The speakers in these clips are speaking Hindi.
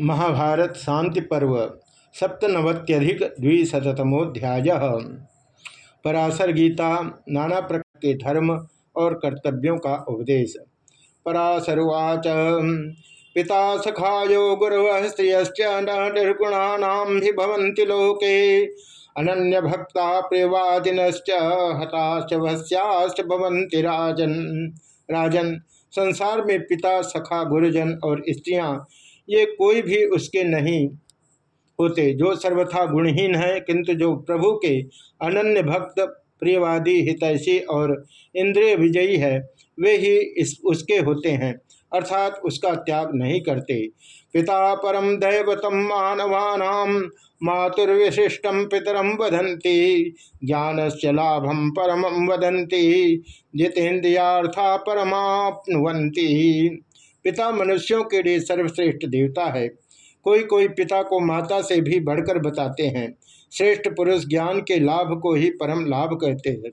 महाभारत शांति पर्व, सप्तनवत्यधिक द्विशतमोध्याय पराशर गीता, नाना प्रकार के धर्म और कर्तव्यों का उपदेश। पराशरुवाच। पिता सखायो गुरव भवन्ति लोके। अनन्य भक्ता प्रियवादिनश्च वश्याश्च भवन्ति राजन। राजन, संसार में पिता, सखा, गुरुजन और स्त्रियाँ ये कोई भी उसके नहीं होते। जो सर्वथा गुणहीन है, किंतु जो प्रभु के अनन्य भक्त, प्रियवादी, हितैषी और इंद्रिय विजयी है, वे ही इस, उसके होते हैं, अर्थात उसका त्याग नहीं करते। पिता परम दैवतम मानवानाम, मातुर्विशिष्टम पितरम वदंती ज्ञान से लाभम परम वदंती जितेन्द्रिया परमाप्नुवंती पिता मनुष्यों के लिए सर्वश्रेष्ठ देवता है। कोई कोई पिता को माता से भी बढ़कर बताते हैं। श्रेष्ठ पुरुष ज्ञान के लाभ को ही परम लाभ कहते हैं।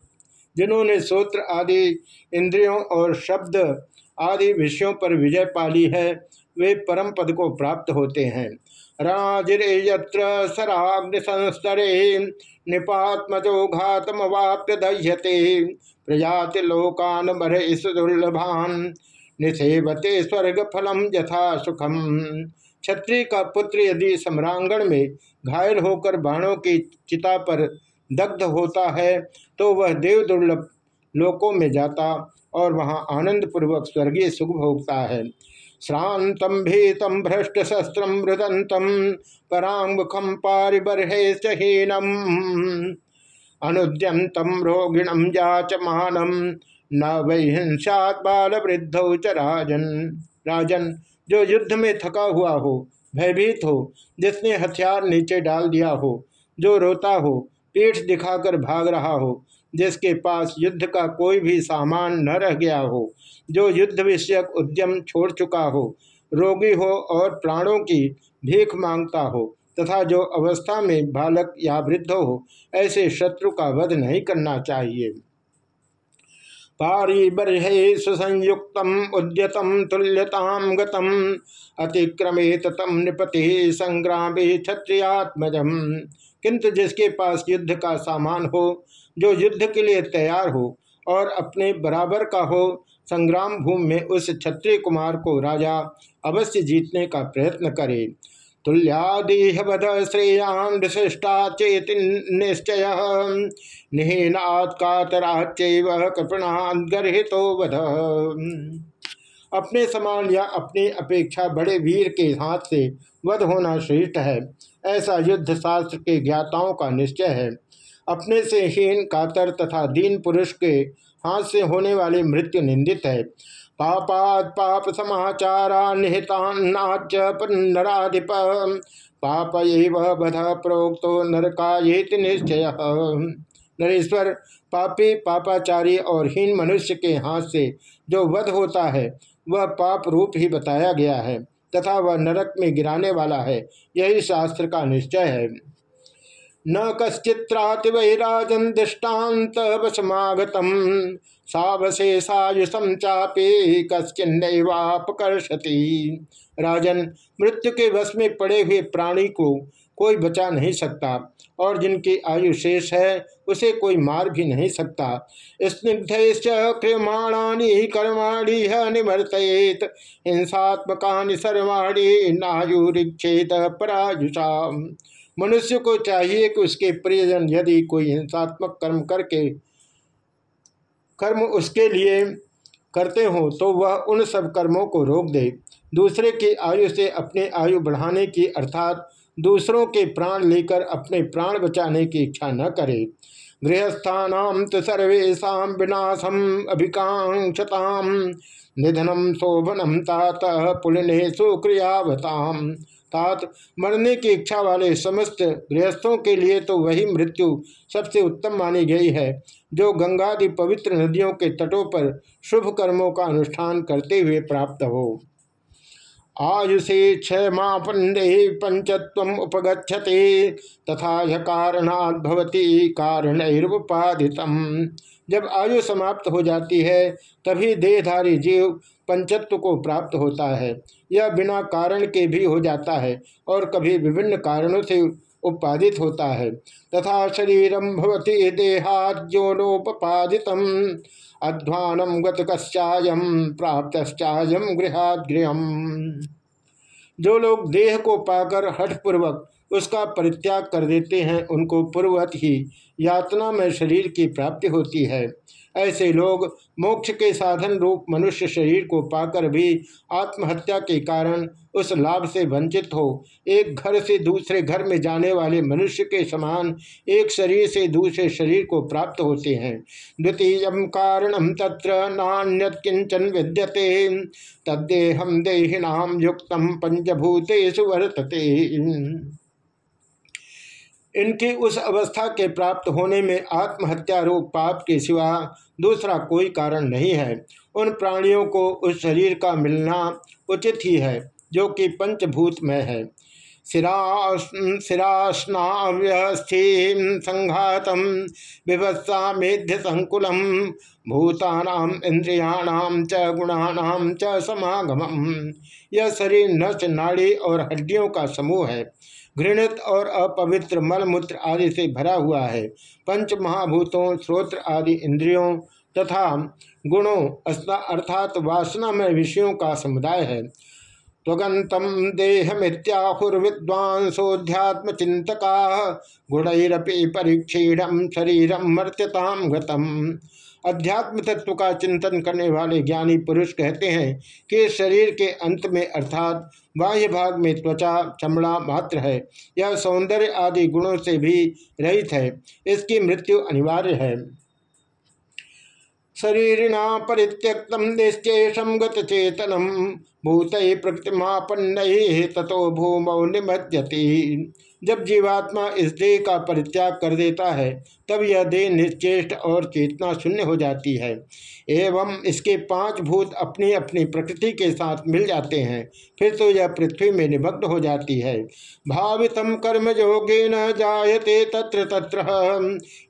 जिन्होंने सूत्र आदि इंद्रियों और शब्द आदि विषयों पर विजय पाली है, वे परम पद को प्राप्त होते हैं। राजिरे यत्र सराग्नि संस्तरे निपात्मजो घातम वाप्य दह्यते प्रजाति लोकान इस दुर्लभान। निषेवते स्वर्ग फलम यथा सुखम क्षत्रिय का पुत्र यदि सम्रांगण में घायल होकर बाणों की चिता पर दग्ध होता है तो वह देव दुर्लभ लोकों में जाता और वहाँ आनंद पूर्वक स्वर्गीय सुख भोगता है। श्रांतम भीतम भ्रष्ट शस्त्रम मृदंतम परांगमुखम पारिबर्हेहीनम अनुद्यंतम रोगिणम जाचमानम न वैहिंसात बाल वृद्धौ च राजन। राजन, जो युद्ध में थका हुआ हो, भयभीत हो, जिसने हथियार नीचे डाल दिया हो, जो रोता हो, पीठ दिखाकर भाग रहा हो, जिसके पास युद्ध का कोई भी सामान न रह गया हो, जो युद्ध विषयक उद्यम छोड़ चुका हो, रोगी हो और प्राणों की भीख माँगता हो, तथा जो अवस्था में बालक या वृद्ध हो, ऐसे शत्रु का वध नहीं करना चाहिए। पारिबर्हे सुसंयुक्त उद्यतम, तुल्यताम गतम। अतिक्रमेत तम नृपति संग्राम क्षत्रियात्मजम। किंतु जिसके पास युद्ध का सामान हो, जो युद्ध के लिए तैयार हो और अपने बराबर का हो, संग्राम भूमि में उस क्षत्रिय कुमार को राजा अवश्य जीतने का प्रयत्न करे। तुल्यादेहवध श्रेयान विशिष्टा चेत निश्चय निहीनात् कातराच्चैव कृपणान गर्हितो वध अपने समान या अपनी अपेक्षा बड़े वीर के हाथ से वध होना श्रेष्ठ है। ऐसा युद्ध शास्त्र के ज्ञाताओं का निश्चय है। अपने से हीन कातर तथा दीन पुरुष के हाथ से होने वाली मृत्यु निंदित है। पापात पाप समाचारा निहितान्नाच नराधिप पाप बध प्रोक्तो नरकायेत निश्चय। नरेश्वर, पापी, पापाचारी और हीन मनुष्य के हाथ से जो वध होता है, वह पाप रूप ही बताया गया है, तथा वह नरक में गिराने वाला है, यही शास्त्र का निश्चय है। न कश्चित्राति दृष्टांत वशमागतम सावशेषायुषम चापे कश्चिन्नवापकर्षति। राजन, मृत्यु के वश में पड़े हुए प्राणी को कोई बचा नहीं सकता, और जिनकी आयु शेष है, उसे कोई मार भी नहीं सकता। स्निग्ध कर्माणी निवर्तयेत। हिंसात्मका सर्वाणी नायुरीक्षेत पराजुषा मनुष्य को चाहिए कि उसके प्रियजन यदि कोई हिंसात्मक कर्म करके, कर्म उसके लिए करते हो तो वह उन सब कर्मों को रोक दे। दूसरे की आयु से अपने आयु बढ़ाने की, अर्थात दूसरों के प्राण लेकर अपने प्राण बचाने की इच्छा न करे। गृहस्थान तो सर्वेशा विनाशम अभिकांक्षताम निधनम शोभनम तात पुलिने सुक्रियावताम तात मरने की इच्छा वाले समस्त गृहस्थों के लिए तो वही मृत्यु सबसे उत्तम मानी गई है, जो गंगादि पवित्र नदियों के तटों पर शुभ कर्मों का अनुष्ठान करते हुए प्राप्त हो। आयुषे क्षमापंडे पंचत्व उपगछते तथा कारणात् भवती कारणपादितम जब आयु समाप्त हो जाती है, तभी देहधारी जीव पंचत्व को प्राप्त होता है। यह बिना कारण के भी हो जाता है और कभी विभिन्न कारणों से उत्पादित होता है। तथा शरीरम भवती देहाद्योनोपादित अध्वानम गतकश्चायम प्राप्तश्चायम गृहाद गृह जो लोग देह को पाकर हठपूर्वक उसका परित्याग कर देते हैं, उनको पूर्वत ही यातना में शरीर की प्राप्ति होती है। ऐसे लोग मोक्ष के साधन रूप मनुष्य शरीर को पाकर भी आत्महत्या के कारण उस लाभ से वंचित हो। एक घर से दूसरे घर में जाने वाले मनुष्य के समान एक शरीर से दूसरे शरीर को प्राप्त होते हैं। द्वितीय कारण तत्र नान्यत किंचन विद्यते। तद्देहम देहिनाम युक्त पंचभूतेषु वर्तते। इनकी उस अवस्था के प्राप्त होने में आत्महत्या रोग पाप के सिवा दूसरा कोई कारण नहीं है। उन प्राणियों को उस शरीर का मिलना उचित ही है, जो कि पंचभूत में है। संघातम विभत्सा मेध्य संकुलम भूतानाम इंद्रियाणाम च गुणानाम च समागम यह शरीर नच नाड़ी और हड्डियों का समूह है। घृणित और अपवित्र मलमूत्र आदि से भरा हुआ है। पंच महाभूतों श्रोत्र आदि इंद्रियों तथा गुणों अर्थात वासना में विषयों का समुदाय है। त्वगंतम देहमित्याहुर्विद्वांसोध्यात्म चिंतका गुणरपि परीक्षीणम शरीरम मर्त्यताम गतम। अध्यात्म तत्व का चिंतन करने वाले ज्ञानी पुरुष कहते हैं कि शरीर के अंत में अर्थात बाह्य भाग में त्वचा, चमड़ा मात्र है। यह सौंदर्य आदि गुणों से भी रहित है। इसकी मृत्यु अनिवार्य है। शरीरिणा परित्यक्तम निश्चेषम गचेतनम भूत प्रकृतिमापन्न तथो भूमौ निमज्जती जब जीवात्मा इस देह का परित्याग कर देता है, तब यह देह निश्चेष्ट और चेतना शून्य हो जाती है। एवं इसके पाँच भूत अपनी अपनी प्रकृति के साथ मिल जाते हैं, फिर तो यह पृथ्वी में निमग्न हो जाती है। भावितम कर्म योगे न जायते तत्र तत्र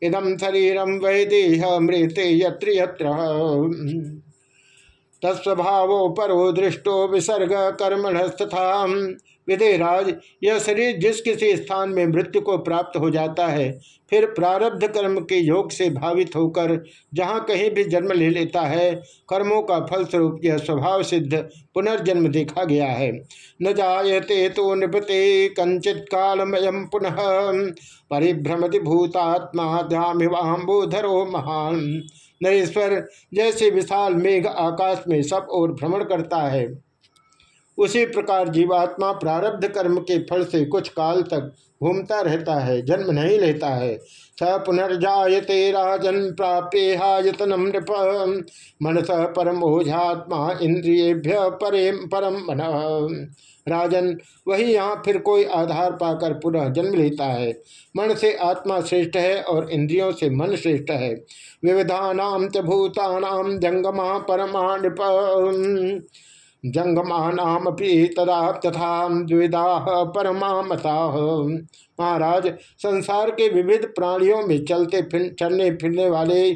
इदम शरीरम वै देह मृते यत्र यत्र। तत्स्वभावो परो दृष्टो विसर्ग कर्मणस्तथा विदेहराज यह शरीर जिस किसी स्थान में मृत्यु को प्राप्त हो जाता है, फिर प्रारब्ध कर्म के योग से भावित होकर जहाँ कहीं भी जन्म ले लेता है, कर्मों का फलस्वरूप यह स्वभाव सिद्ध पुनर्जन्म देखा गया है। न जायते तो नृपते कंचित कालमयम पुनः, परिभ्रमति भूतात्मा ध्यामिवाम्बोधरो महान। नरेश्वर जैसे विशाल मेघ आकाश में सब और भ्रमण करता है। उसी प्रकार जीवात्मा प्रारब्ध कर्म के फल से कुछ काल तक घूमता रहता है, जन्म नहीं लेता है। स पुनर्जाते राजन प्राप्य प्राप्यहायतनम नृप। मनस परमोझात्मा इंद्रियेभ्य परे परम मन। राजन, वही यहाँ फिर कोई आधार पाकर पुनः जन्म लेता है। मन से आत्मा श्रेष्ठ है और इंद्रियों से मन श्रेष्ठ है। विविधानाम च जंगमा परमा नृप जंगमानामपि तदा तथा द्विदा परमा मता महाराज, संसार के विविध प्राणियों में चलते फिर चलने फिरने वाले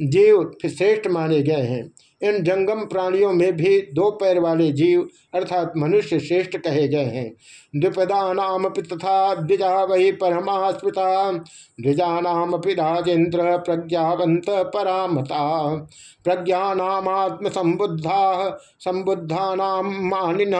जीव श्रेष्ठ माने गए हैं। इन जंगम प्राणियों में भी दो पैर वाले जीव अर्थात मनुष्य श्रेष्ठ कहे गए हैं। द्विपदा नाम तथा द्विजा वही परमा स्मृता द्विजा राजेन्द्र प्रज्ञावंत परामता। प्रज्ञात्म संबुद्धा संबुद्धा नाम मानिन।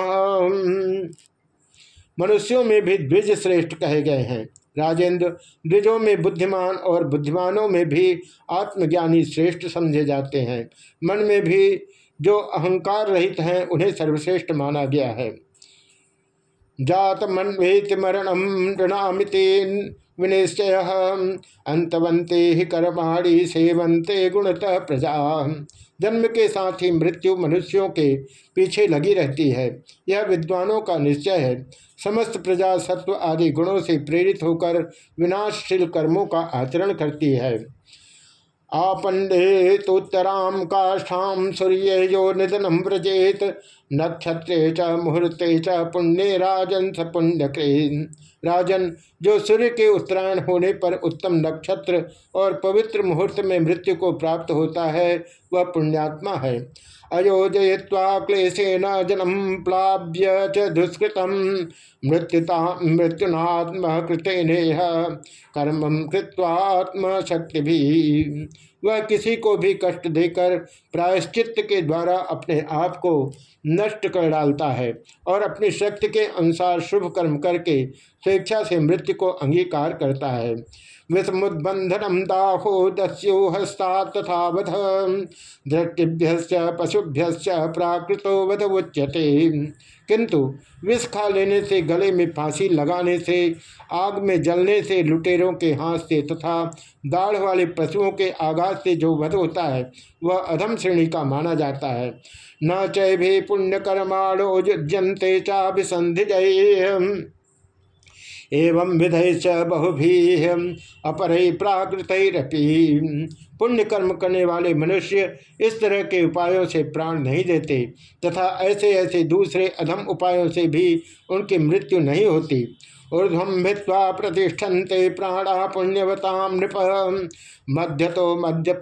मनुष्यों में भी द्विज श्रेष्ठ कहे गए हैं। राजेंद्र द्विजों में बुद्धिमान और बुद्धिमानों में भी आत्मज्ञानी श्रेष्ठ समझे जाते हैं। मन में भी जो अहंकार रहित हैं, उन्हें सर्वश्रेष्ठ माना गया है। जात मनवेत मरणम ऋणामिते विनिश्चय। अंतवंते ही कर्माणी सेवंते गुणतः प्रजा। जन्म के साथ ही मृत्यु मनुष्यों के पीछे लगी रहती है। यह विद्वानों का निश्चय है। समस्त प्रजा सत्व आदि गुणों से प्रेरित होकर विनाशशील कर्मों का आचरण करती है। आपंडे तोत्तराम काष्ठाम सूर्य यो निधन व्रजेत। नक्षत्रे च, मुहूर्ते च, पुण्य राजन स पुण्य राजन, जो सूर्य के उत्तरायण होने पर उत्तम नक्षत्र और पवित्र मुहूर्त में मृत्यु को प्राप्त होता है, वह पुण्यात्मा है। अयोजय्वा क्लेशेन जनम प्लाव्य च दुष्कृत मृत्युता मृत्युनात्म कृतेनेह कर्म कृत्वात्म शक्ति भी वह किसी को भी कष्ट देकर प्रायश्चित के द्वारा अपने आप को नष्ट कर डालता है और अपनी शक्ति के अनुसार शुभ कर्म करके स्वेच्छा से मृत्यु को अंगीकार करता है। विषमुद्बंधनम दाहो दस्यो हस्ता तथा वध पशुभ्य प्राकृतो वध उच्यते। किंतु विष खा लेने से गले में फांसी लगाने से, आग में जलने से, लुटेरों के हाथ से तथा दाढ़ वाले पशुओं के आघात से जो वध होता है, वह अधम श्रेणी का माना जाता है। न चैभे पुण्यकर्माणो युजंते चाभिसंधि एवं विधय च बहुभी अपर प्राकृतरपी। पुण्य कर्म करने वाले मनुष्य इस तरह के उपायों से प्राण नहीं देते, तथा ऐसे ऐसे दूसरे अधम उपायों से भी उनकी मृत्यु नहीं होती। ऊर्धम भित्वा प्रतिष्ठन्ते प्राणा पुण्यवताम नृप। मध्य तो मध्य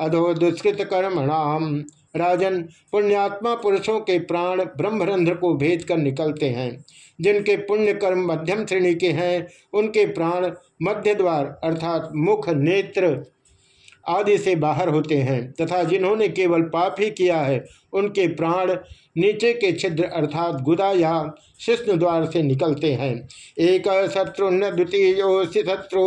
अधो दुष्कृत कर्मणाम राजन पुण्यात्मा पुरुषों के प्राण ब्रह्मरंध्र को भेद कर निकलते हैं। जिनके पुण्य कर्म मध्यम श्रेणी के हैं, उनके प्राण मध्य द्वार अर्थात मुख नेत्र आदि से बाहर होते हैं तथा जिन्होंने केवल पाप ही किया है, उनके प्राण नीचे के छिद्र अर्थात गुदा या शिष्ण द्वार से निकलते हैं। एक शत्रु न द्वितीय शत्रु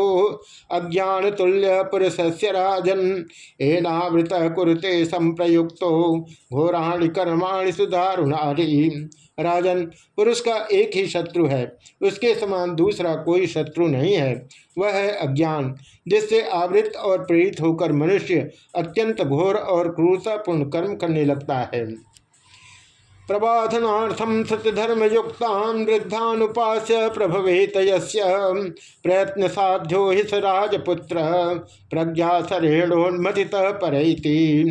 अज्ञान तुल्य पुरुष से राजन। एनावृत कुरुते संप्रयुक्त घोराणी कर्माणि सुधारुणारी राजन पुरुष का एक ही शत्रु है। उसके समान दूसरा कोई शत्रु नहीं है। वह है अज्ञान, जिससे आवृत और प्रेरित होकर मनुष्य अत्यंत घोर और क्रूरतापूर्ण कर्म करने लगता है। प्रबाधनार्थम सत्यधर्म युक्ता वृद्धानुपास्य प्रभवेत प्रयत्न साध्यो हि स राजपुत्र, प्रज्ञा सरेणोन्मथित परैति।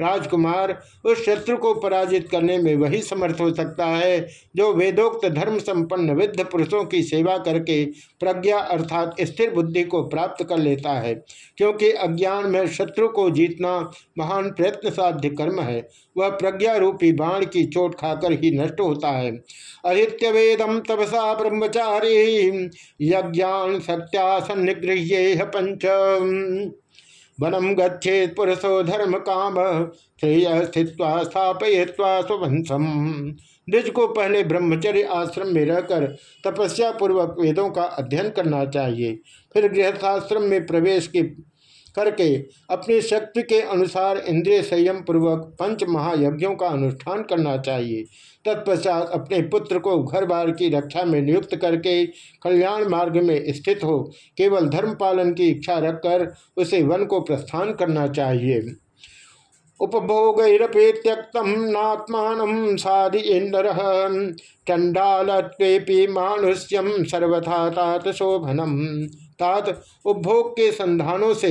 राजकुमार उस शत्रु को पराजित करने में वही समर्थ हो सकता है, जो वेदोक्त धर्म संपन्न विद्ध पुरुषों की सेवा करके प्रज्ञा अर्थात स्थिर बुद्धि को प्राप्त कर लेता है। क्योंकि अज्ञान में शत्रु को जीतना महान प्रयत्न साध्य कर्म है, वह प्रज्ञा रूपी बाण की चोट खाकर ही नष्ट होता है। अहित्य वेदम तपसा ब्रह्मचारी, यज्ञान सत्या सन्निगृह्य पंच। वनम गच्छेद पुरुषो धर्म काम, श्रेय स्थित स्थापय्वा स्वंशम। निज को पहले ब्रह्मचर्य आश्रम में रहकर तपस्या पूर्वक वेदों का अध्ययन करना चाहिए। फिर गृहस्थाश्रम में प्रवेश के करके अपनी शक्ति के अनुसार इंद्रिय संयम पूर्वक पंच महायज्ञों का अनुष्ठान करना चाहिए। तत्पश्चात अपने पुत्र को घर बार की रक्षा में नियुक्त करके कल्याण मार्ग में स्थित हो, केवल धर्म पालन की इच्छा रखकर उसे वन को प्रस्थान करना चाहिए। उपभोगरपे त्यक्तम नात्मान साधि इंद्र चंडालत्वेपि मानुष्यम सर्वथा तात शोभनम तात उपभोग के संधानों से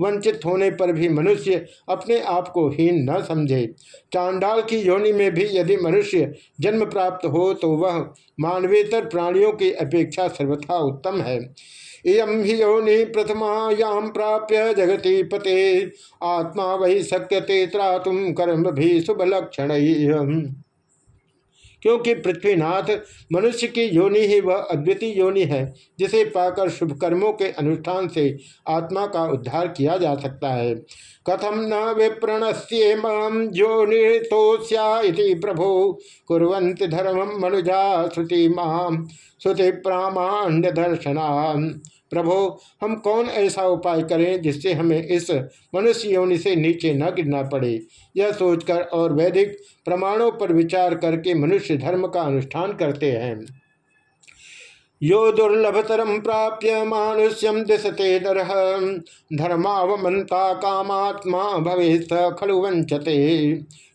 वंचित होने पर भी मनुष्य अपने आप को हीन न समझे। चांडाल की योनि में भी यदि मनुष्य जन्म प्राप्त हो तो वह मानवेतर प्राणियों की अपेक्षा सर्वथा उत्तम है। इं हि योनि प्रथमा प्रथमायां प्राप्य जगति पते। आत्मा वही शक्यते त्रातुम कर्म भी शुभ लक्षण क्योंकि पृथ्वीनाथ मनुष्य की योनि ही वह अद्वितीय योनि है, जिसे पाकर शुभ कर्मों के अनुष्ठान से आत्मा का उद्धार किया जा सकता है। कथम न विप्रणस्येम योनितोस्या प्रभो कुरंत धर्म मनुजा श्रुति माम श्रुति प्रामाण्य दर्शना प्रभो, हम कौन ऐसा उपाय करें जिससे हमें इस मनुष्य योनि से नीचे न गिरना पड़े? यह सोचकर और वैदिक प्रमाणों पर विचार करके मनुष्य धर्म का अनुष्ठान करते हैं। यो दुर्लभतरम प्राप्य मानुष्यम दिशते नर। धर्मावमंता कामात्मा भवे खलु वंचते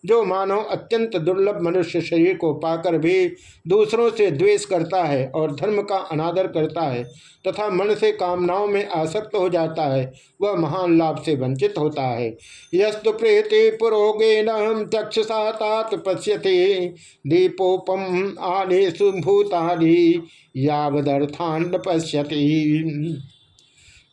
जो मानव अत्यंत दुर्लभ मनुष्य शरीर को पाकर भी दूसरों से द्वेष करता है और धर्म का अनादर करता है तथा मन से कामनाओं में आसक्त हो जाता है, वह महान लाभ से वंचित होता है। यस्तु प्रेते पुरोगे न चक्षुषा तात पश्यते, दीपोपम आने सुभूतानी यावदर्थान पश्यती।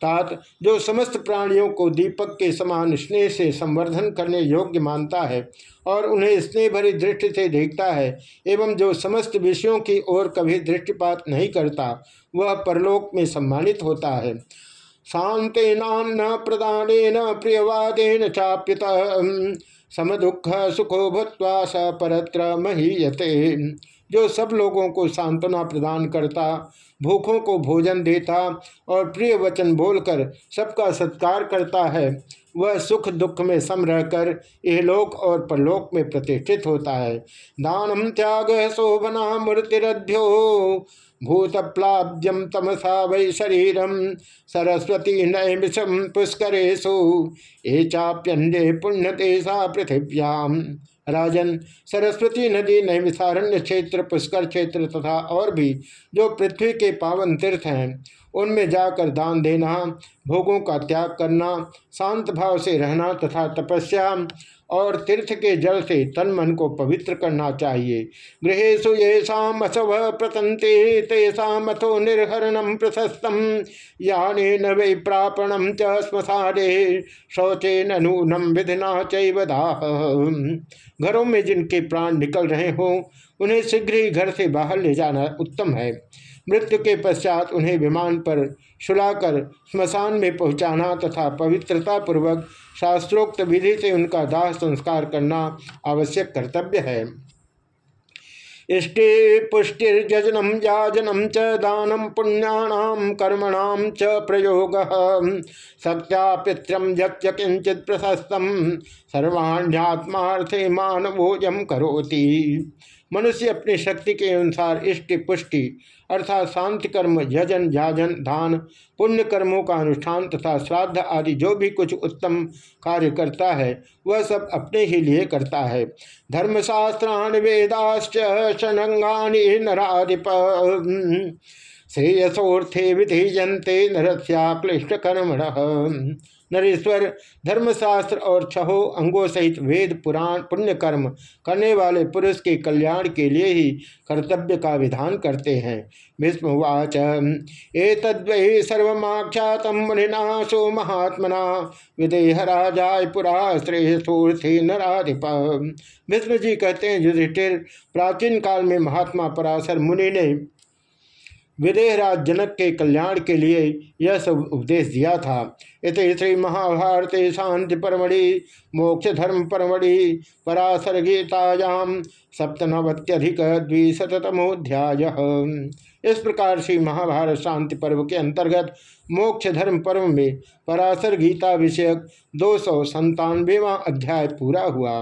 तात जो समस्त प्राणियों को दीपक के समान स्नेह से संवर्धन करने योग्य मानता है और उन्हें स्नेह भरी दृष्टि से देखता है एवं जो समस्त विषयों की ओर कभी दृष्टिपात नहीं करता, वह परलोक में सम्मानित होता है। शांतेनान्न प्रदान प्रियवादेन चाप्युत सम दुख सुखो भूत्वा स परत्र महीयते। जो सब लोगों को सांत्वना प्रदान करता, भूखों को भोजन देता और प्रिय वचन बोलकर सबका सत्कार करता है, वह सुख दुख में सम रहकर लोक और परलोक में प्रतिष्ठित होता है। दानम त्याग शोभना मूर्तिरध्यो भूतप्लाब्जम तमसा वै शरीरम, सरस्वती नैमिषम पुष्करेशु ए पुण्य पुण्यतेषा पृथिव्याम। राजन, सरस्वती नदी, नैमिषारण्य क्षेत्र, पुष्कर क्षेत्र तथा और भी जो पृथ्वी के पावन तीर्थ हैं उनमें जाकर दान देना, भोगों का त्याग करना, शांत भाव से रहना तथा तपस्या और तीर्थ के जल से तन मन को पवित्र करना चाहिए। गृहेशु ये शामसव प्रतंते तेषाथो निर्हरणम प्रशस्तम। याने न वै प्रापणम च श्मशाने शौचे नूनम विधिना चाह घरों में जिनके प्राण निकल रहे हों, उन्हें शीघ्र ही घर से बाहर ले जाना उत्तम है। मृत्यु के पश्चात उन्हें विमान पर सुलाकर स्मशान में पहुंचाना तथा पवित्रता पूर्वक शास्त्रोक्त विधि से उनका दाह संस्कार करना आवश्यक कर्तव्य है। इष्टि पुष्टिर्जनम याजनम च दानम पुण्याणाम कर्मणाम च प्रयोग। सत्यापित्रम यच्च किंचित प्रशस्तम। सर्वाण्यात्मार्थे मानवोजम करोति। मनुष्य अपनी शक्ति के अनुसार इष्टि पुष्टि अर्थात शांति कर्म, यजन जाजन दान, पुण्य कर्मों का अनुष्ठान तथा श्राद्ध आदि जो भी कुछ उत्तम कार्य करता है, वह सब अपने ही लिए करता है। धर्मशास्त्राण वेदाश्च शनंगानी नराधिप। श्रेयसोर्थे विधीयते नरस्याक्लिष्ट कर्म नरेश्वर, धर्मशास्त्र और छहो अंगों सहित वेद, पुराण पुण्य कर्म करने वाले पुरुष के कल्याण के लिए ही कर्तव्य का विधान करते हैं। भीष्मवाच ए तद्वै सर्वख्यात मुनिना सो महात्मना विदेह राजाय पुरा श्रेयसूर्थी नाधिप भीष्म जी कहते हैं, युधिष्ठिर, प्राचीन काल में महात्मा पराशर मुनि ने विदेहराज जनक के कल्याण के लिए यह सब उपदेश दिया था। इत श्री महाभारत शांति परमढ़ि मोक्ष धर्म परमढ़ि पराशर गीतायाम सप्तनवत्यधिक द्विशतमोध्याय इस प्रकार श्री महाभारत शांति पर्व के अंतर्गत मोक्ष धर्म पर्व में पराशर गीता विषयक दो सौ अध्याय पूरा हुआ।